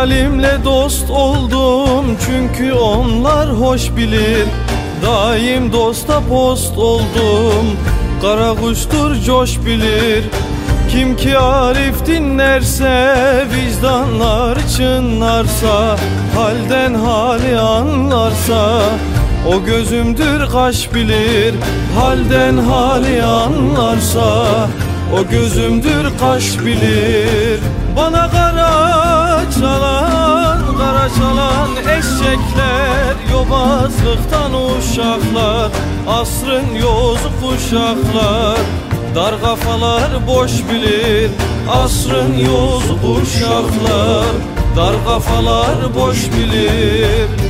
Hayalimle dost oldum. Çünkü onlar hoş bilir. Daim dosta post oldum. Kara kuştur coş bilir. Kim ki Arif dinlerse Vicdanlar çınlarsa Halden hali anlarsa O gözümdür kaş bilir. Halden hali anlarsa O gözümdür kaş bilir çalan eşekler Yobazlıktan uşaklar Asrın yozu kuşaklar. Dar kafalar boş bilir Asrın yozu kuşaklar. Dar kafalar boş bilir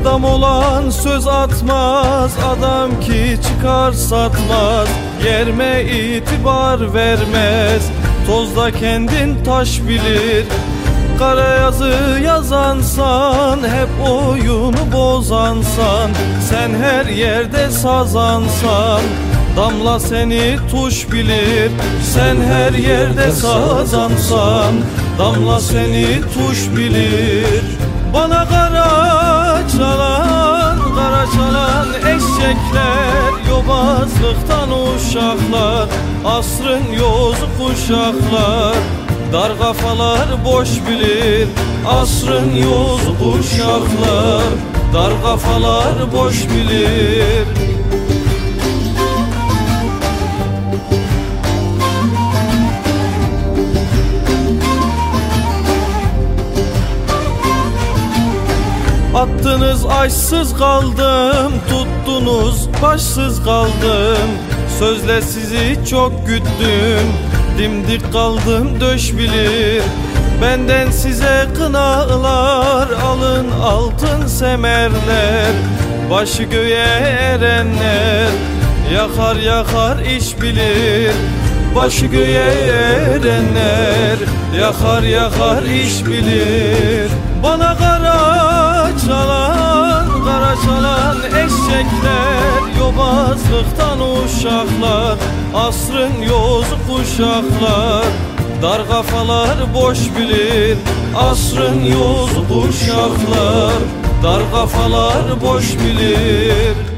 Adam olan söz atmaz Adam ki çıkar satmaz. Yerme itibar vermez Tozda kendin taş bilir. Kara yazı yazansan Hep oyunu bozansan Sen her yerde sazansan Damla seni tuş bilir. Sen her yerde sazansan Damla seni tuş bilir. Bana kara çalan Kara çalan eşekler Yobazlıktan uşaklar Asrın yozu kuşaklar. Dar kafalar boş bilir Asrın yozu kuşaklar. Dar kafalar boş bilir Attınız aşsız kaldım. Tuttunuz başsız kaldım. Sözle sizi çok güttüm. Dimdik kaldım döş bilir. Benden size kınalar Alın altın semerler. Başı göğe erenler Yakar yakar iş bilir. Başı göğe erenler Yakar yakar iş bilir. Bana kara çalan Kara çalan eşekler Yobazlıktan uşaklar Asrın yozu kuşaklar. Dar kafalar boş bilir Asrın yozu kuşaklar. Dar kafalar boş bilir